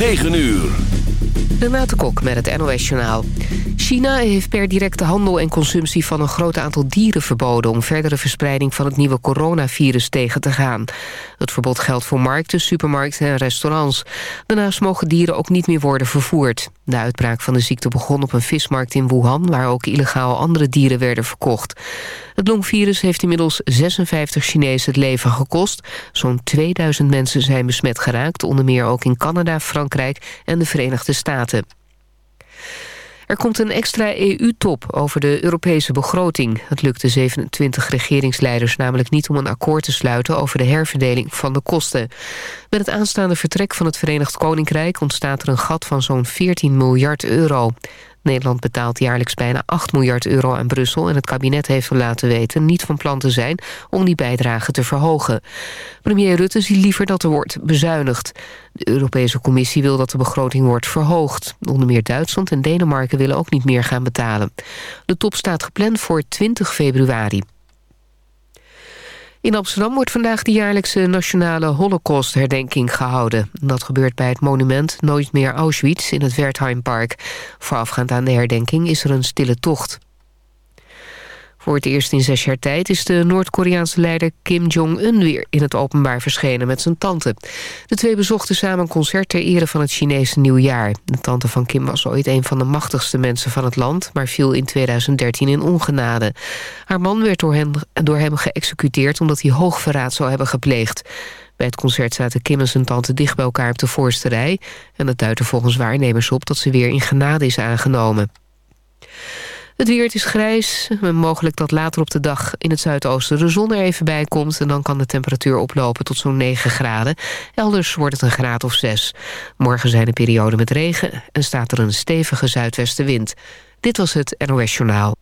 9 uur. Renate Kok met het NOS Journaal. China heeft per directe handel en consumptie van een groot aantal dieren verboden... om verdere verspreiding van het nieuwe coronavirus tegen te gaan. Het verbod geldt voor markten, supermarkten en restaurants. Daarnaast mogen dieren ook niet meer worden vervoerd. De uitbraak van de ziekte begon op een vismarkt in Wuhan... waar ook illegaal andere dieren werden verkocht. Het longvirus heeft inmiddels 56 Chinezen het leven gekost. Zo'n 2000 mensen zijn besmet geraakt... onder meer ook in Canada, Frankrijk en de Verenigde Staten. Er komt een extra EU-top over de Europese begroting. Het lukt de 27 regeringsleiders namelijk niet om een akkoord te sluiten... over de herverdeling van de kosten. Met het aanstaande vertrek van het Verenigd Koninkrijk... ontstaat er een gat van zo'n 14 miljard euro. Nederland betaalt jaarlijks bijna 8 miljard euro aan Brussel... en het kabinet heeft laten weten niet van plan te zijn om die bijdrage te verhogen. Premier Rutte ziet liever dat er wordt bezuinigd. De Europese Commissie wil dat de begroting wordt verhoogd. Onder meer Duitsland en Denemarken willen ook niet meer gaan betalen. De top staat gepland voor 20 februari. In Amsterdam wordt vandaag de jaarlijkse nationale holocaustherdenking gehouden. Dat gebeurt bij het monument Nooit meer Auschwitz in het Wertheimpark. Voorafgaand aan de herdenking is er een stille tocht. Voor het eerst in zes jaar tijd is de Noord-Koreaanse leider Kim Jong-un weer in het openbaar verschenen met zijn tante. De twee bezochten samen een concert ter ere van het Chinese nieuwjaar. De tante van Kim was ooit een van de machtigste mensen van het land, maar viel in 2013 in ongenade. Haar man werd door hem, door hem geëxecuteerd omdat hij hoogverraad zou hebben gepleegd. Bij het concert zaten Kim en zijn tante dicht bij elkaar op de voorste rij... en dat duidt volgens waarnemers op dat ze weer in genade is aangenomen. Het weer het is grijs. Mogelijk dat later op de dag in het zuidoosten de zon er even bij komt... en dan kan de temperatuur oplopen tot zo'n 9 graden. Elders wordt het een graad of 6. Morgen zijn er perioden met regen en staat er een stevige zuidwestenwind. Dit was het NOS Journaal.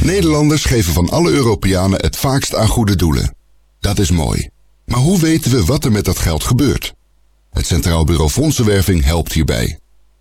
Nederlanders geven van alle Europeanen het vaakst aan goede doelen. Dat is mooi. Maar hoe weten we wat er met dat geld gebeurt? Het Centraal Bureau Fondsenwerving helpt hierbij.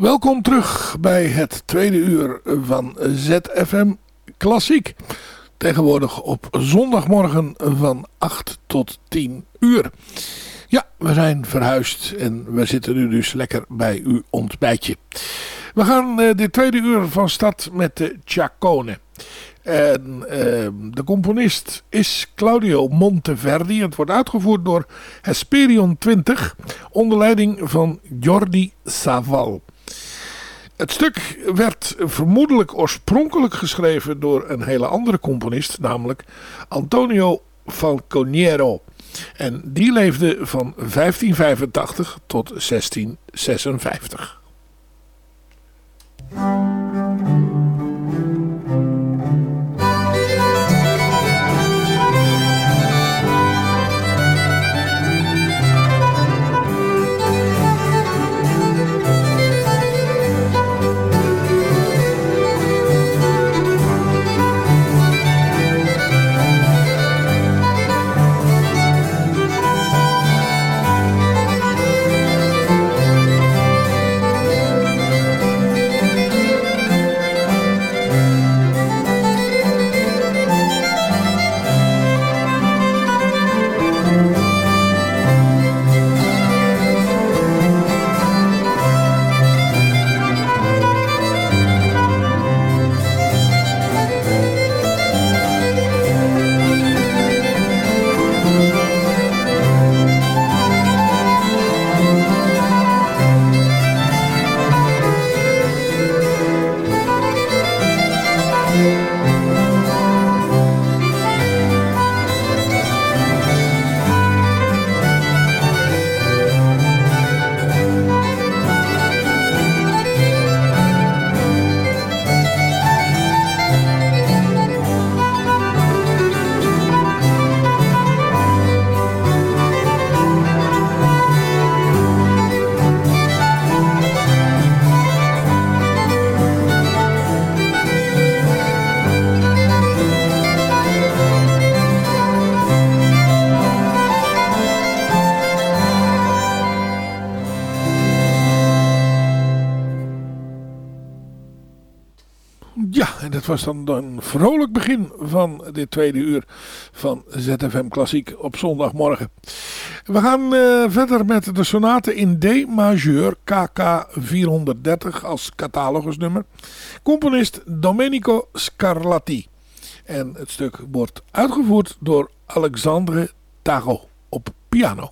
Welkom terug bij het tweede uur van ZFM Klassiek. Tegenwoordig op zondagmorgen van 8 tot 10 uur. Ja, we zijn verhuisd en we zitten nu dus lekker bij uw ontbijtje. We gaan uh, dit tweede uur van stad met de Ciaccone. En uh, de componist is Claudio Monteverdi. Het wordt uitgevoerd door Hesperion 20 onder leiding van Jordi Saval. Het stuk werd vermoedelijk oorspronkelijk geschreven door een hele andere componist, namelijk Antonio Falconiero. En die leefde van 1585 tot 1656. Was dan een vrolijk begin van dit tweede uur van ZFM Klassiek op zondagmorgen. We gaan uh, verder met de sonate in D majeur KK 430 als catalogusnummer. Componist Domenico Scarlatti. En het stuk wordt uitgevoerd door Alexandre Tago op piano.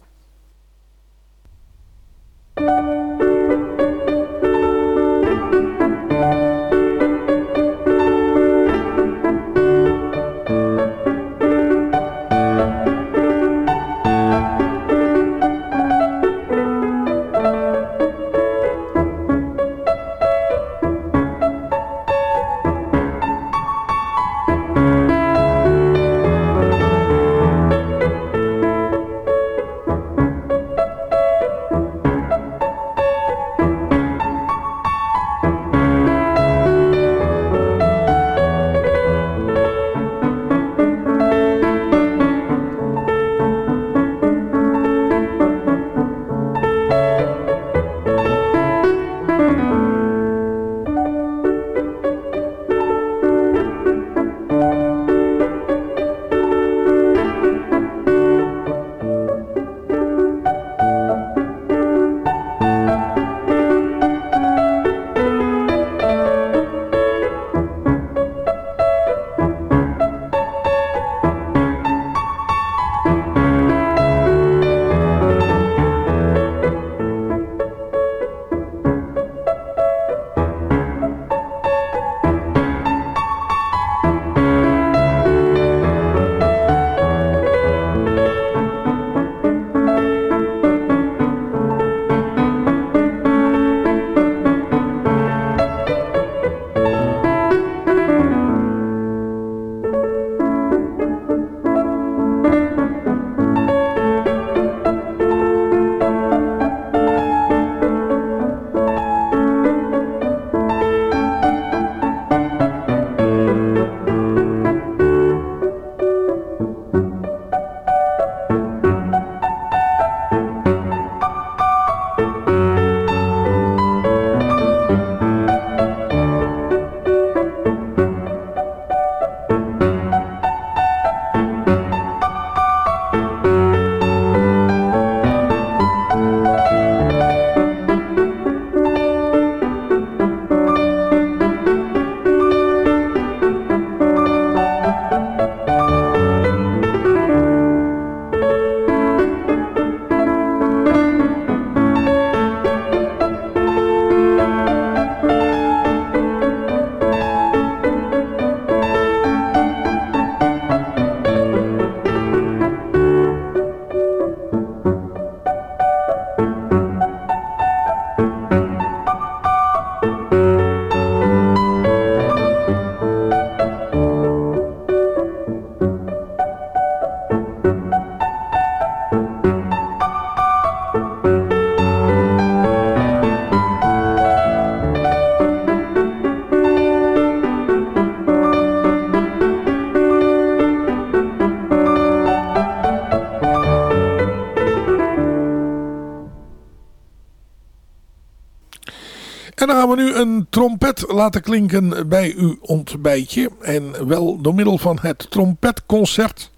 Trompet laten klinken bij uw ontbijtje. En wel door middel van het trompetconcert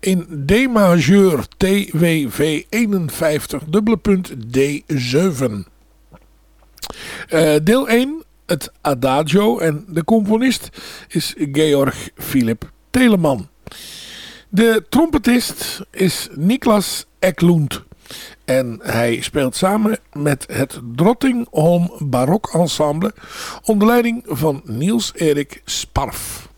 in D majeur TWV 51 dubbele punt D7. Uh, deel 1 het Adagio en de componist is Georg Philip Telemann. De trompetist is Niklas Eklund. En hij speelt samen met het Drottingholm Barok Ensemble onder leiding van Niels Erik Sparf.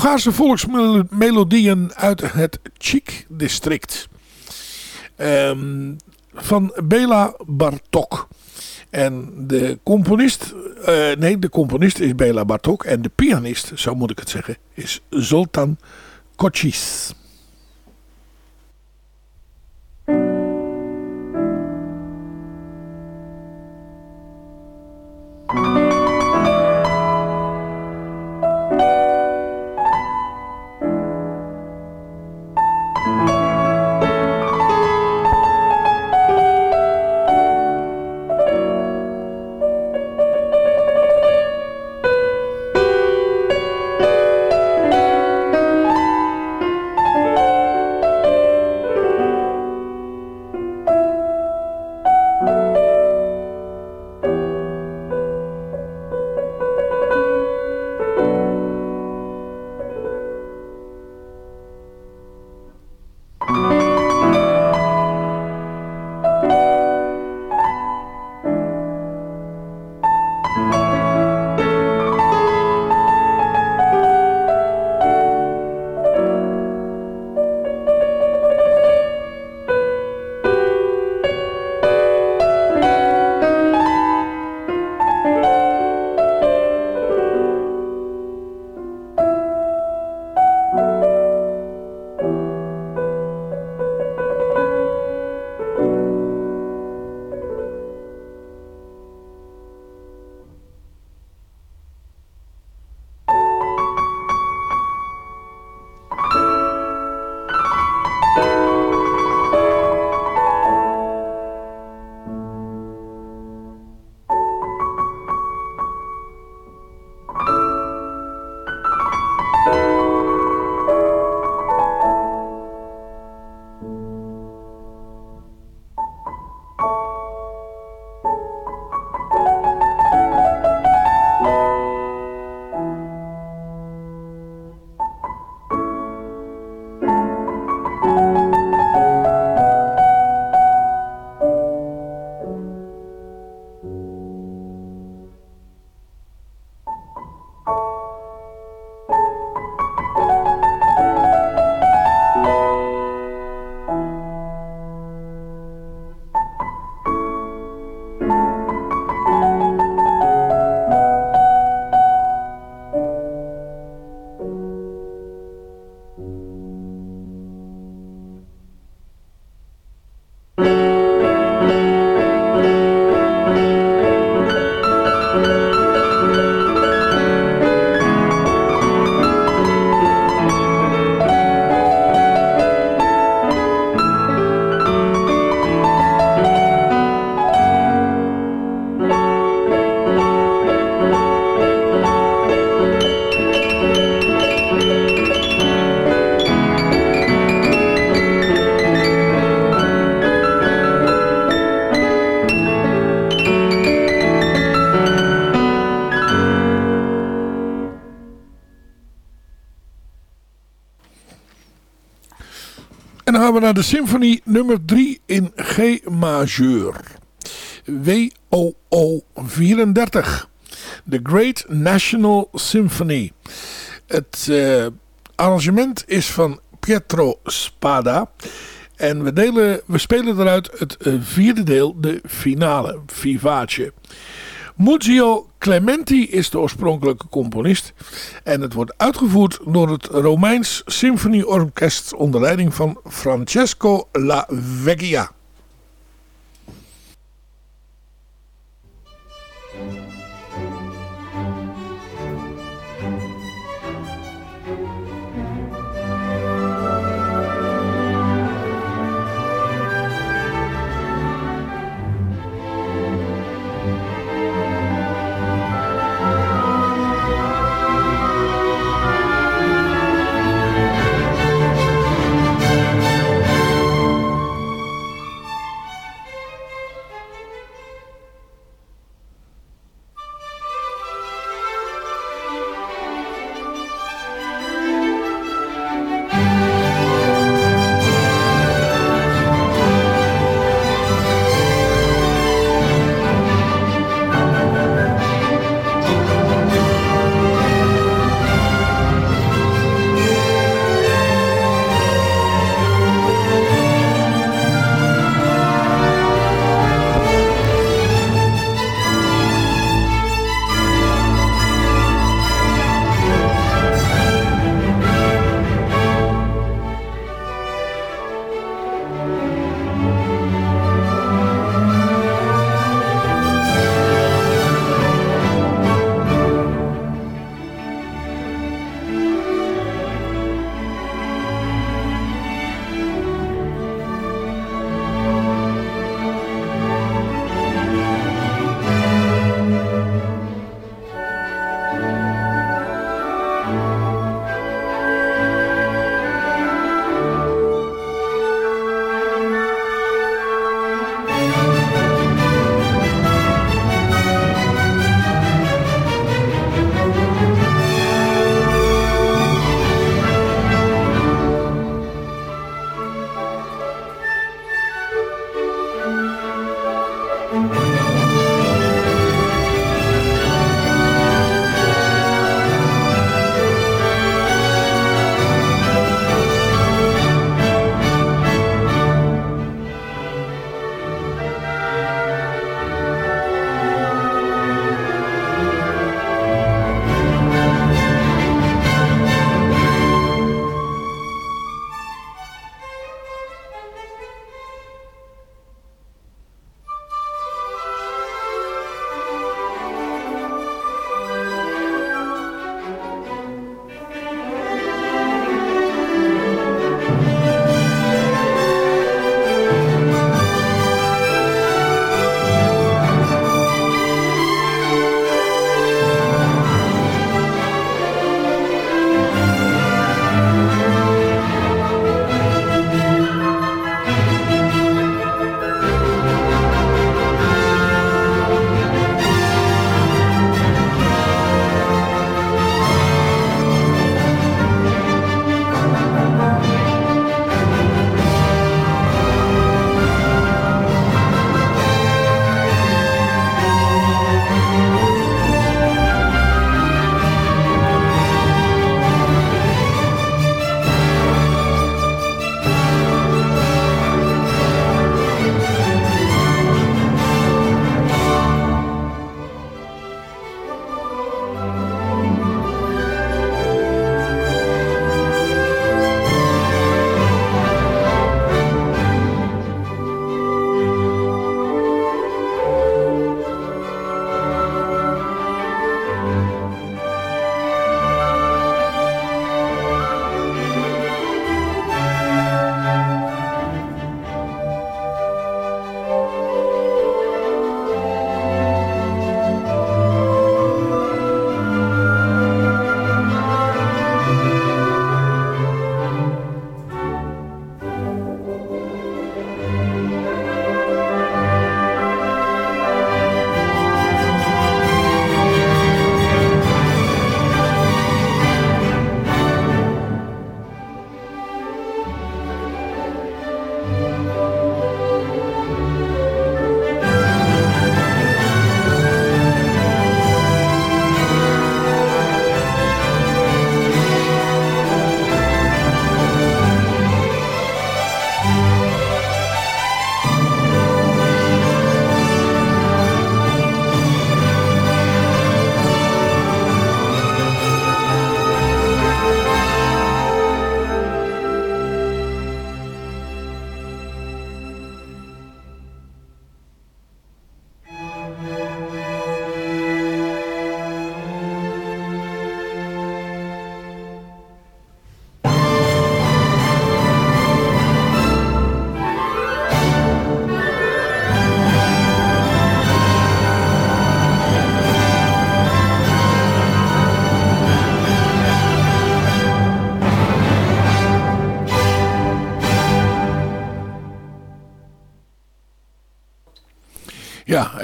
Hongaarse volksmelodieën uit het Chik-district. Um, van Bela Bartok. En de componist, uh, nee de componist is Bela Bartok en de pianist, zo moet ik het zeggen, is Zoltan Kocis. Naar de symfonie nummer 3 in G majeur. WOO 34. The Great National Symphony. Het uh, arrangement is van Pietro Spada. En we, delen, we spelen eruit het uh, vierde deel, de finale, Vivace. Muzio Clementi is de oorspronkelijke componist. En het wordt uitgevoerd door het Romeins Symfonieorkest onder leiding van Francesco La Vecchia.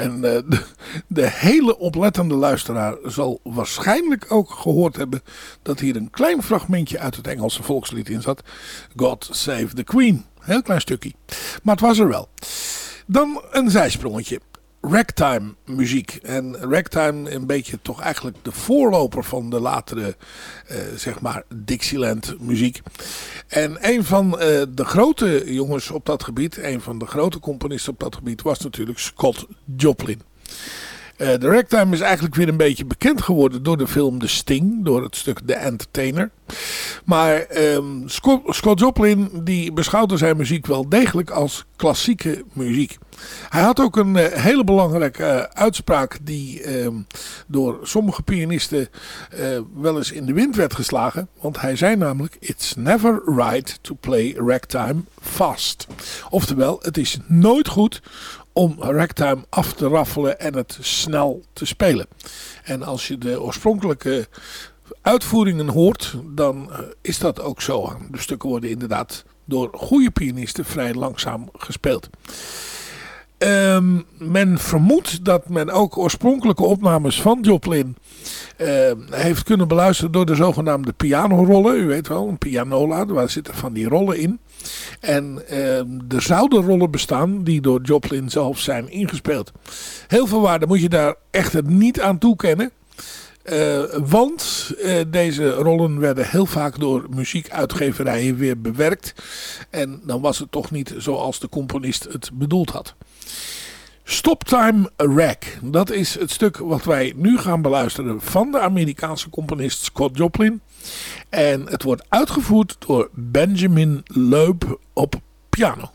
En uh, de, de, hele oplettende luisteraar zal waarschijnlijk ook gehoord hebben dat hier een klein fragmentje uit het Engelse volkslied in zat. God Save the Queen. Heel klein stukje. Maar het was er wel. Dan een zijsprongetje ragtime muziek. En ragtime een beetje toch eigenlijk de voorloper van de latere, uh, zeg maar, Dixieland muziek. En een van uh, de grote jongens op dat gebied, een van de grote componisten op dat gebied, was natuurlijk Scott Joplin. De ragtime is eigenlijk weer een beetje bekend geworden door de film The Sting, door het stuk The Entertainer. Maar um, Scott, Joplin die beschouwde zijn muziek wel degelijk als klassieke muziek. Hij had ook een uh, hele belangrijke uh, uitspraak die uh, door sommige pianisten wel eens in de wind werd geslagen. Want hij zei namelijk, it's never right to play ragtime fast. Oftewel, het is nooit goed om ragtime af te raffelen en het snel te spelen. En als je de oorspronkelijke uitvoeringen hoort, dan is dat ook zo. De stukken worden inderdaad door goede pianisten vrij langzaam gespeeld. Ehm, men vermoedt dat men ook oorspronkelijke opnames van Joplin ehm, heeft kunnen beluisteren door de zogenaamde pianorollen. U weet wel, een pianola, waar zitten van die rollen in. En ehm, er zouden rollen bestaan die door Joplin zelf zijn ingespeeld. Heel veel waarde moet je daar echter niet aan toekennen. Uh, want uh, deze rollen werden heel vaak door muziekuitgeverijen weer bewerkt. En dan was het toch niet zoals de componist het bedoeld had. Stoptime Rack. Dat is het stuk wat wij nu gaan beluisteren van de Amerikaanse componist Scott Joplin. En het wordt uitgevoerd door Benjamin Loeb op piano.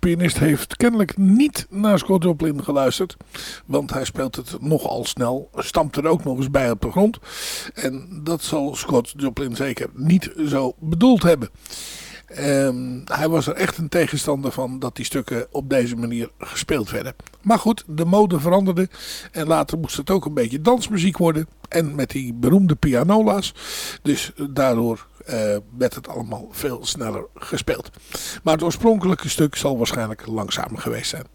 Pianist heeft kennelijk niet naar Scott Joplin geluisterd. Want hij speelt het nogal snel. Stampt er ook nog eens bij op de grond. En dat zal Scott Joplin zeker niet zo bedoeld hebben. Um, hij was er echt een tegenstander van dat die stukken op deze manier gespeeld werden. Maar goed, de mode veranderde en later moest het ook een beetje dansmuziek worden. En met die beroemde pianola's. Dus daardoor uh, werd het allemaal veel sneller gespeeld. Maar het oorspronkelijke stuk zal waarschijnlijk langzamer geweest zijn.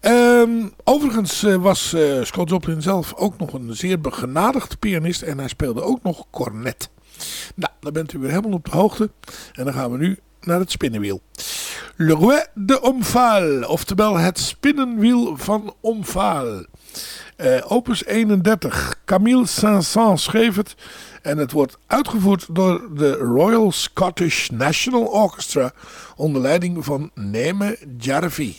Um, overigens uh, was uh, Scott Joplin zelf ook nog een zeer begenadigd pianist. En hij speelde ook nog cornet. Nou, dan bent u weer helemaal op de hoogte. En dan gaan we nu naar het spinnenwiel. Le Roi de Omphale, oftewel het spinnenwiel van Omphale. Opus 31. Camille Saint-Saëns schreef het. En het wordt uitgevoerd door de Royal Scottish National Orchestra onder leiding van Neme Jarvi.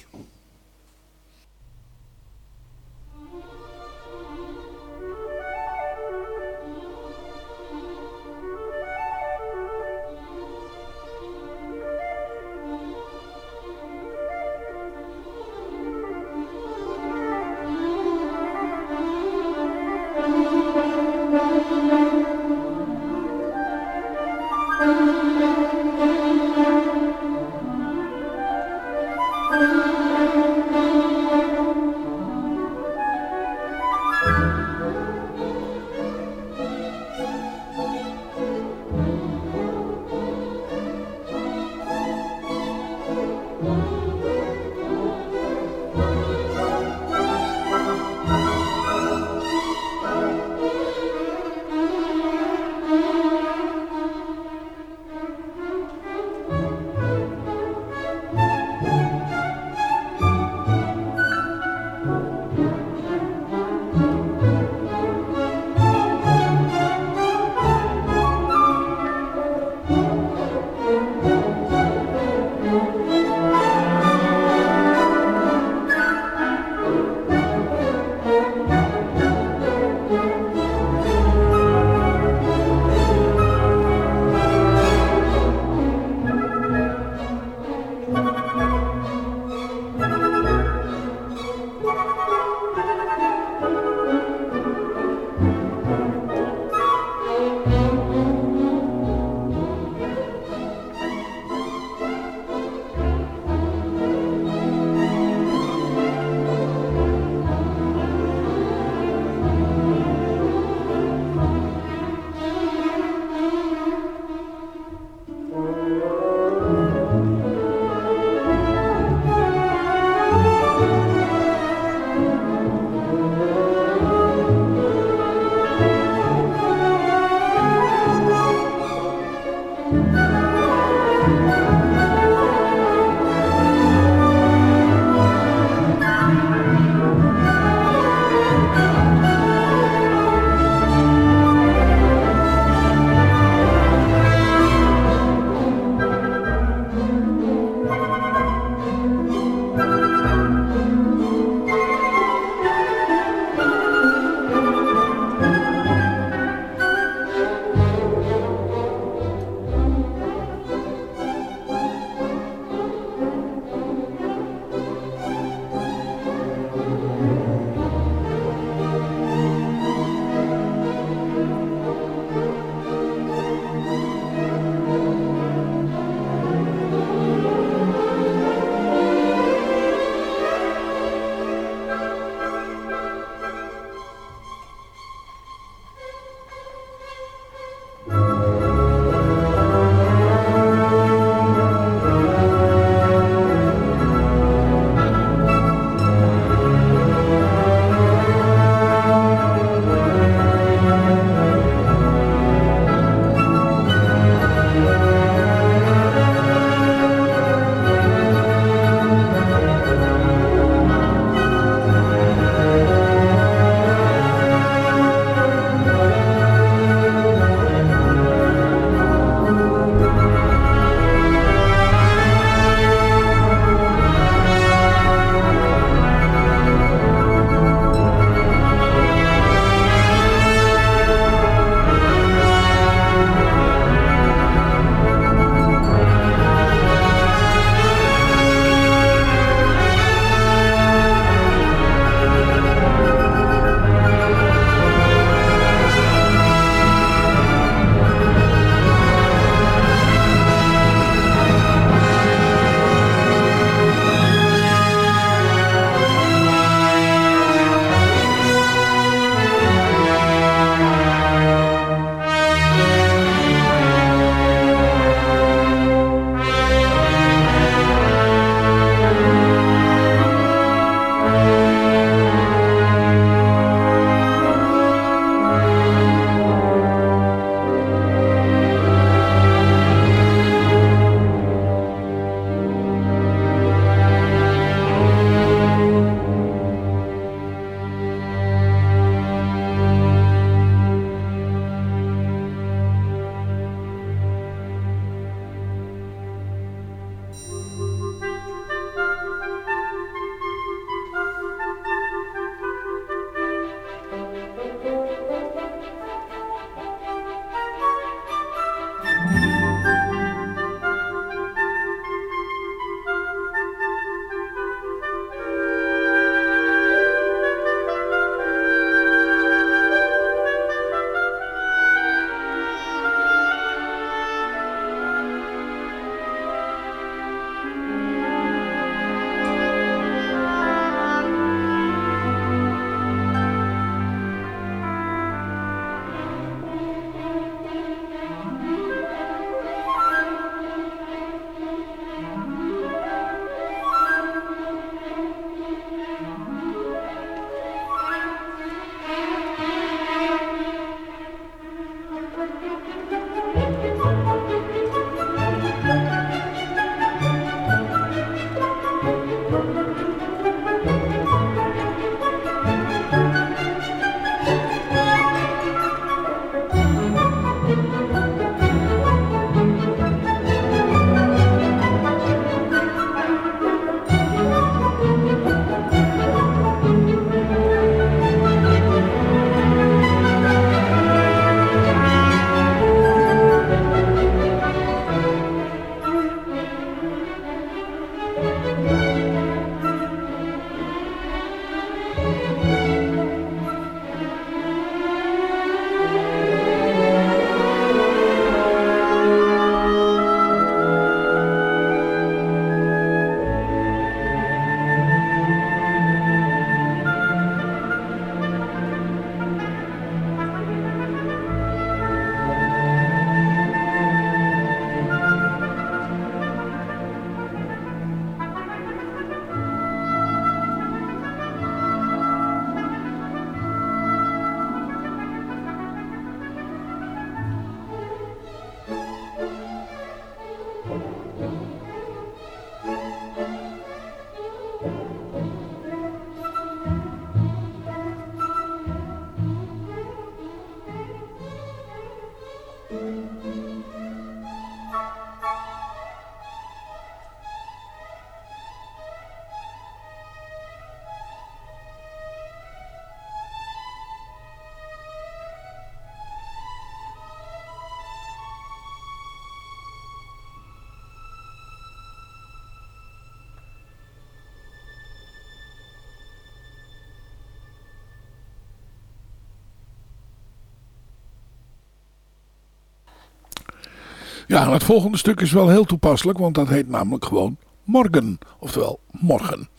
Ja, het volgende stuk is wel heel toepasselijk, want dat heet namelijk gewoon Morgen, oftewel Morgen.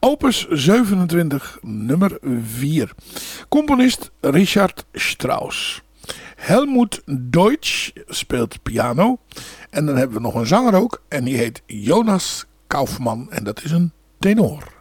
Opus 27, nummer 4. Componist Richard Strauss. Helmut Deutsch speelt piano. En dan hebben we nog een zanger ook, en die heet Jonas Kaufmann, en dat is een tenor.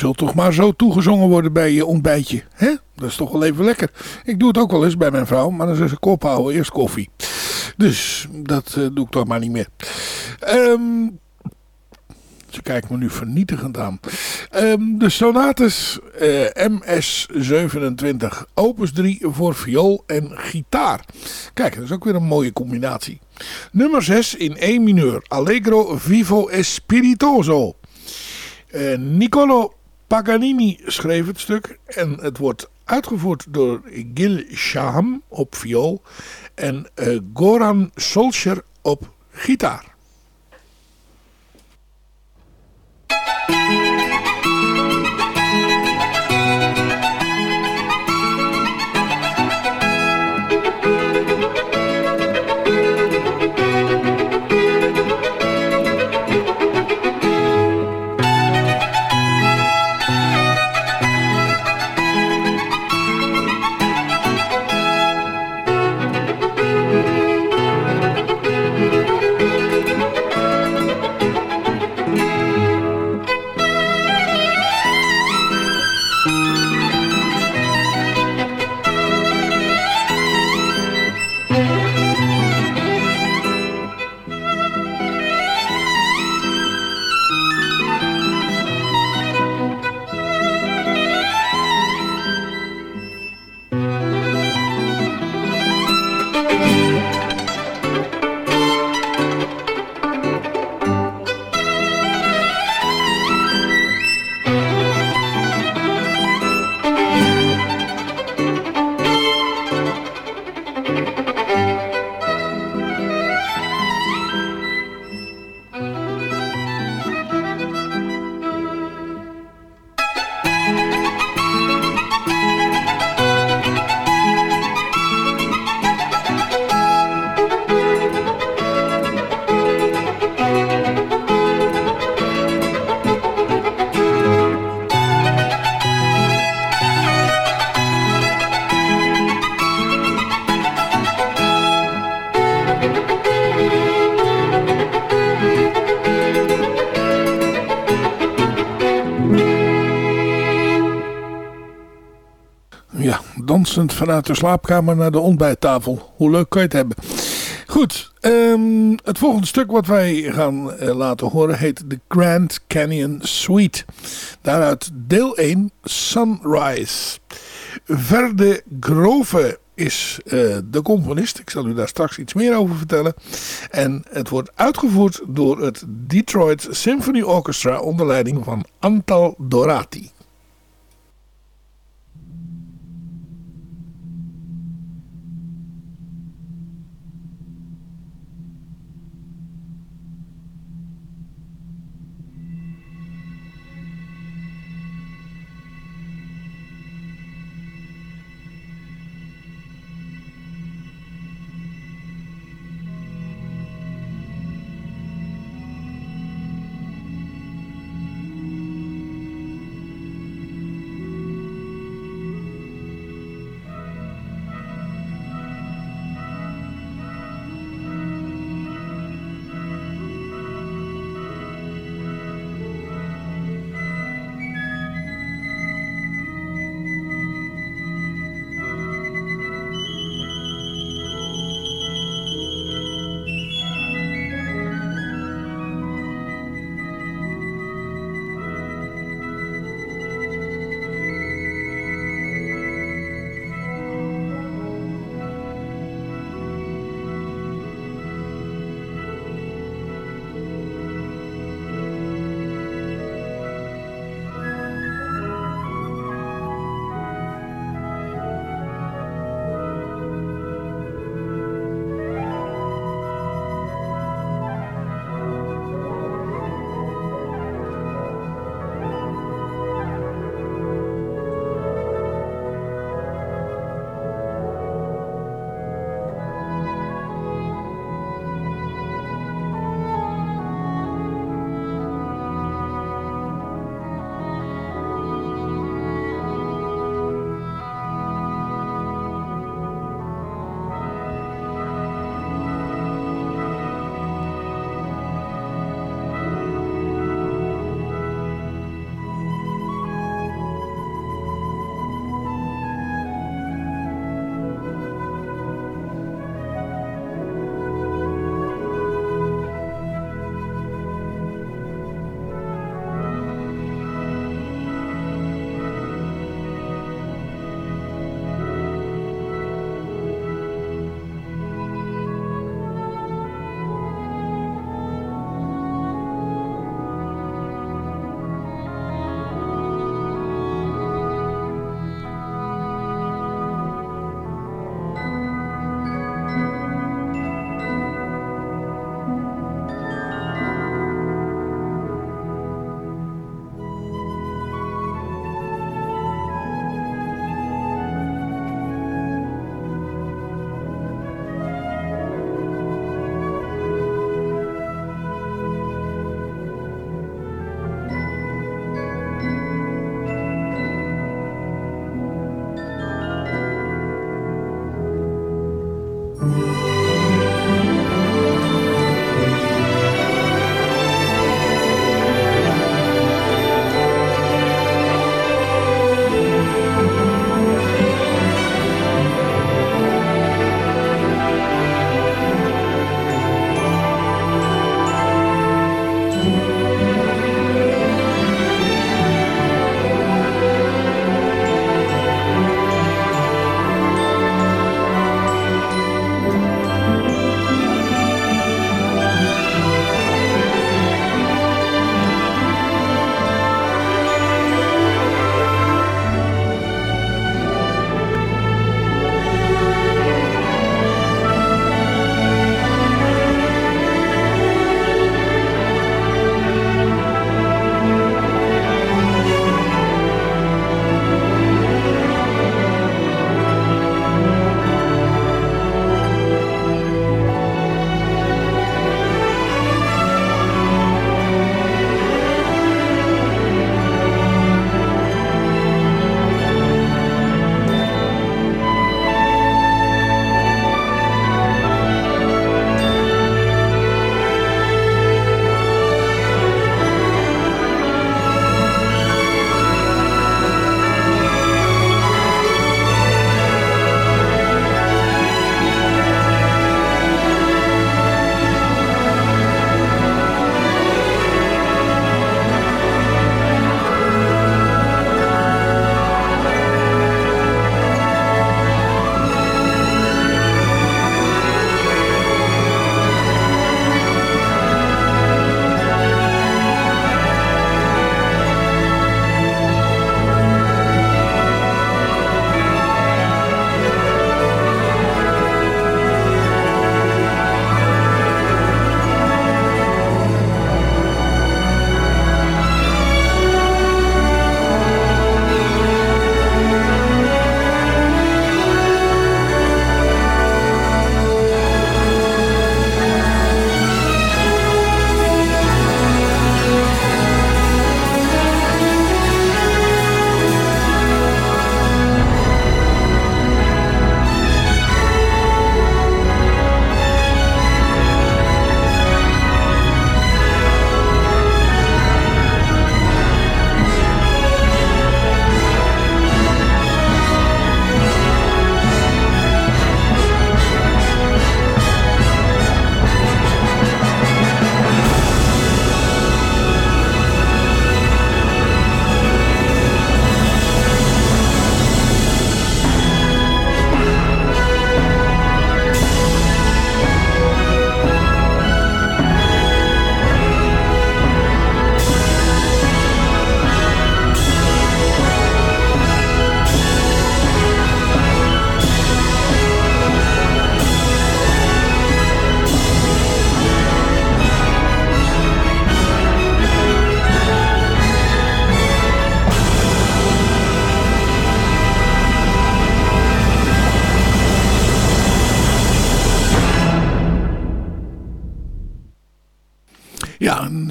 Je toch maar zo toegezongen worden bij je ontbijtje. hè? Dat is toch wel even lekker. Ik doe het ook wel eens bij mijn vrouw. Maar dan zegt ze kop houden, eerst koffie. Dus dat uh, doe ik toch maar niet meer. Um, ze kijkt me nu vernietigend aan. Um, de sonates uh, MS27 opus 3 voor viool en gitaar. Kijk, dat is ook weer een mooie combinatie. Nummer 6 in E mineur. Allegro vivo espiritoso. Uh, Niccolo Paganini schreef het stuk en het wordt uitgevoerd door Gil Shaham op viool en uh, Goran Solskjaer op gitaar. Vanuit de slaapkamer naar de ontbijttafel. Hoe leuk kan je het hebben? Goed, um, het volgende stuk wat wij gaan uh, laten horen heet The Grand Canyon Suite. Daaruit deel 1, Sunrise. Verde Grove is uh, de componist. Ik zal u daar straks iets meer over vertellen. En het wordt uitgevoerd door het Detroit Symphony Orchestra onder leiding van Antal Dorati.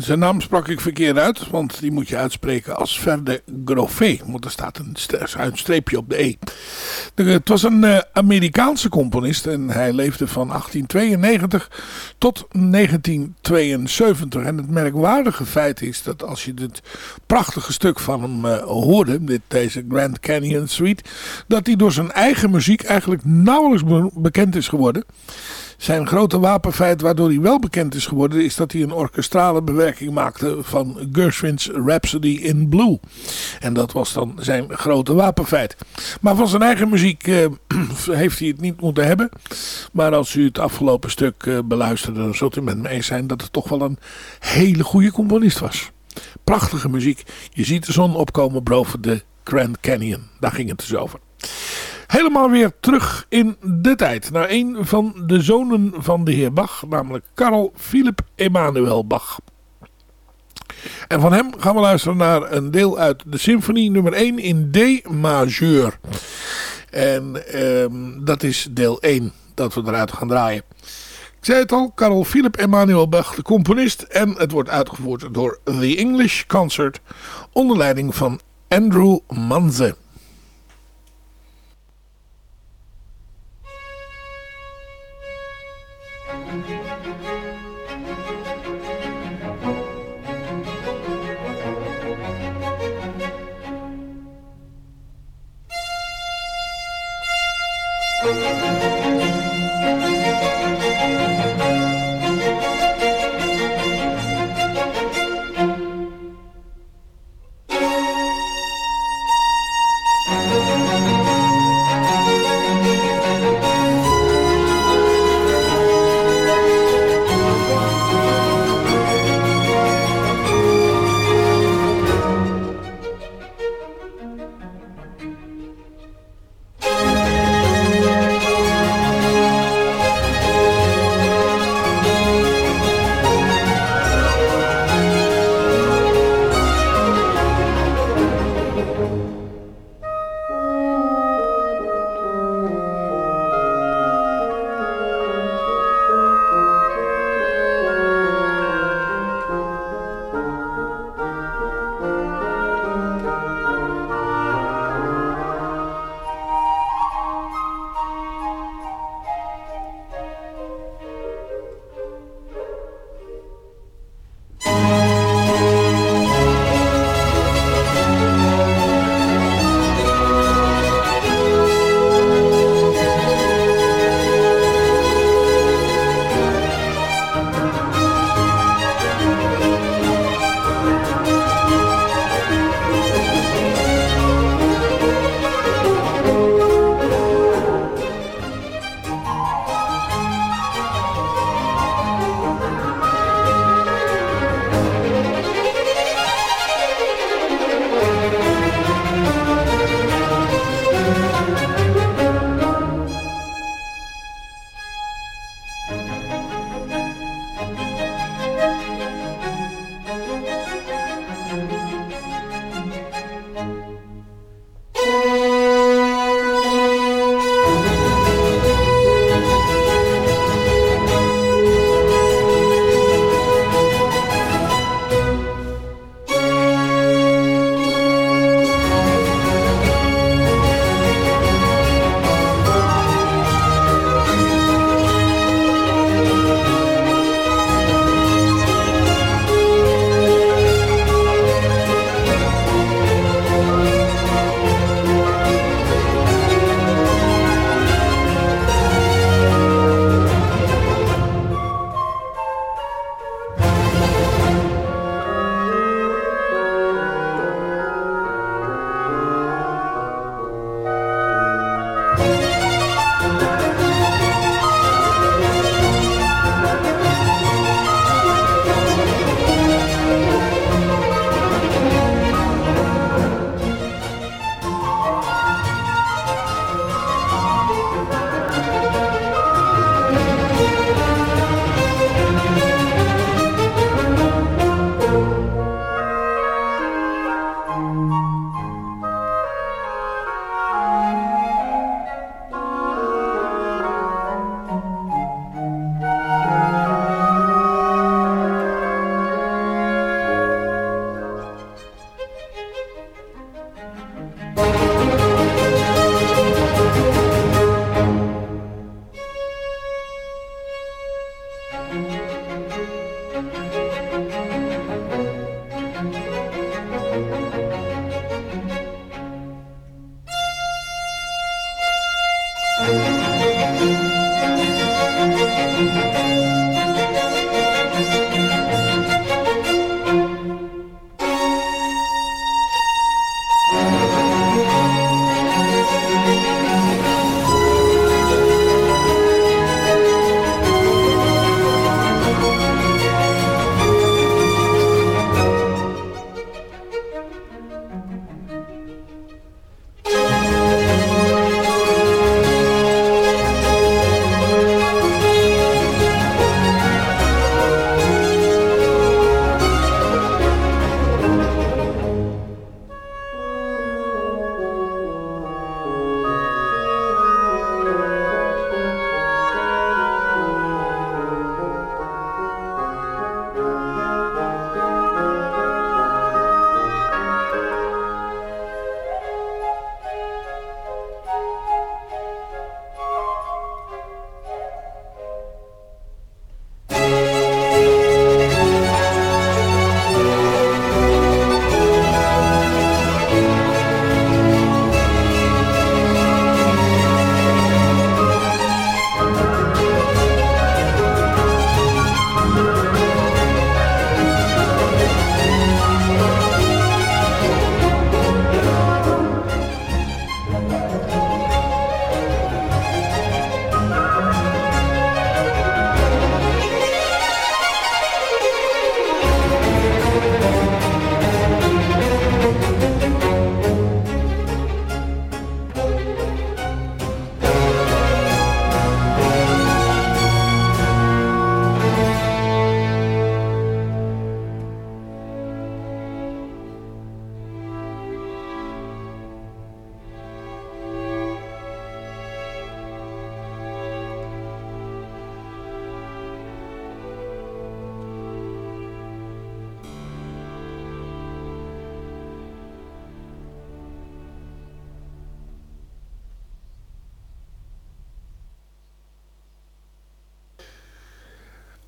Zijn naam sprak ik verkeerd uit, want die moet je uitspreken als Verde Grofé. Want er staat een streepje op de E. het was een uh, Amerikaanse componist en hij leefde van 1892 tot 1972. En het merkwaardige feit is dat als je dit prachtige stuk van hem uh, hoorde, dit, deze Grand Canyon Suite, dat hij door zijn eigen muziek eigenlijk nauwelijks bekend is geworden. Zijn grote wapenfeit waardoor hij wel bekend is geworden is dat hij een orkestrale bewerking maakte van Gershwin's Rhapsody in Blue. En dat was dan zijn grote wapenfeit. Maar van zijn eigen muziek eh, heeft hij het niet moeten hebben. Maar als u het afgelopen stuk uh, beluisterde dan zult u met me eens zijn dat het toch wel een hele goede componist was. Prachtige muziek. Je ziet de zon opkomen boven de Grand Canyon. Daar ging het dus over helemaal weer terug in de tijd. Naar een van de zonen van de heer Bach, namelijk Karl Philipp Emanuel Bach. En van hem gaan we luisteren naar een deel uit de symfonie nummer 1 in D majeur. En ehm, dat is deel 1 dat we eruit gaan draaien. Ik zei het al, Karl Philipp Emanuel Bach, de componist. En het wordt uitgevoerd door The English Concert onder leiding van Andrew Manze.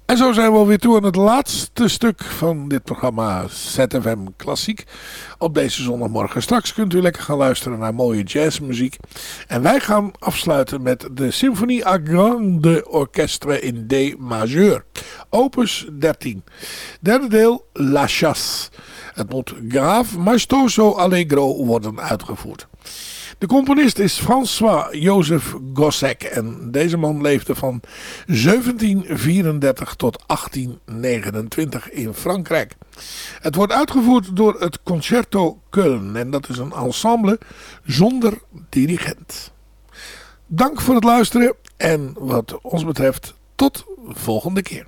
En zo zijn we alweer toe aan het laatste stuk van dit programma ZFM Klassiek. Op deze zondagmorgen. Straks kunt u lekker gaan luisteren naar mooie jazzmuziek. En wij gaan afsluiten met de Symfonie à Grande Orchestre in D majeur. Opus 13. Derde deel La Chasse. Het moet graaf maestoso allegro worden uitgevoerd. De componist is François Joseph Gossec en deze man leefde van 1734 tot 1829 in Frankrijk. Het wordt uitgevoerd door het Concerto Köln en dat is een ensemble zonder dirigent. Dank voor het luisteren en wat ons betreft tot volgende keer.